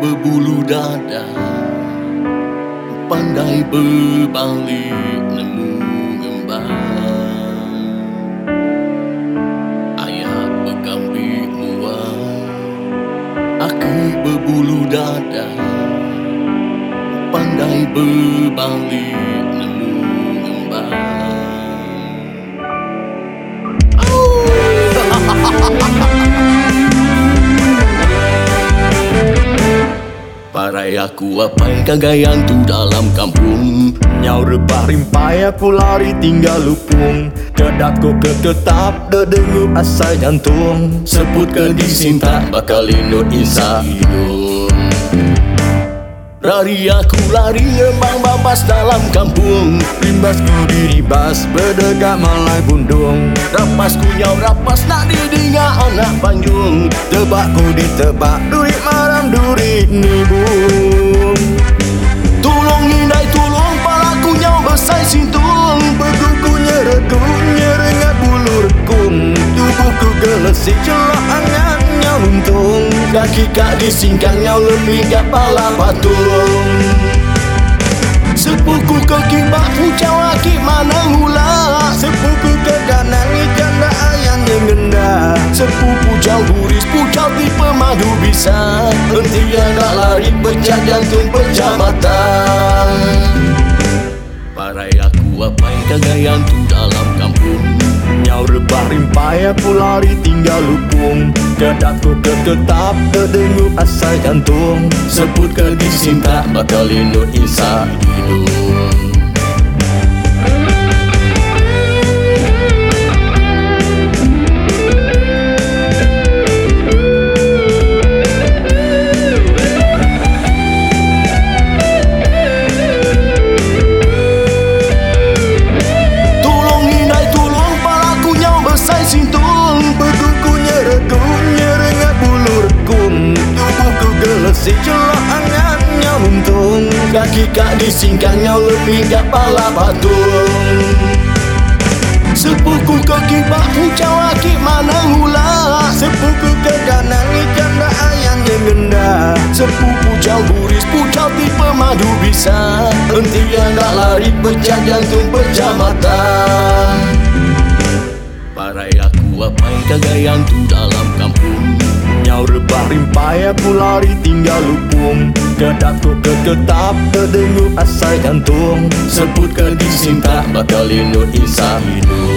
berbulu dada Pandai berbalik nemu gembang Ayah berkambing muang Aku berbulu dada Pandai berbalik Parai aku apai kagayang tu dalam kampung? Nyau rebah rimpai aku lari tinggal lupung. Kedatku ke ketap dedengu asal jantung. Sebut ke disinta bakal lindut insa hidung. Lari aku lari embang babas dalam kampung. Rimbasku diribas berdekat malai bundung. Rapasku nyau rapas nak didinga anak panjung Tebakku ditebak duit nibung Tolong hindai tolong palaku nyau besai sintung. Beguku nyerekung nyerengat bulu rekung Tubuhku gelesik celak angan untung Kaki kak disingkang nyau lebih kepala patung. Sepuku ke kibak pucau aki mana hula bisa Hentian nak lari pecah jantung pecah mata Parai aku apai kagayang tu dalam kampung. Nyau rebah rimpai aku lari tinggal lupung. Kedatku ke ketap terdengu asal jantung. Sebut ke disinta bakal lindut insa hidung Disingkang nyau lebih kepala patung Sepuku ke kibak pucau aki mana hula Sepuku ke kanan ikan dah ayam yang gendah Sepupu jauh buris pucau tipe madu bisa. Hentian nak lari pecah jantung pecah mata Parai aku apai kagayang tu dalam Nyau rebah. Rimpai aku lari tinggal lupung Kedatku ke ketap asal jantung. Sebut ke disinta bakal lindut insa hidung